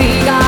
你呀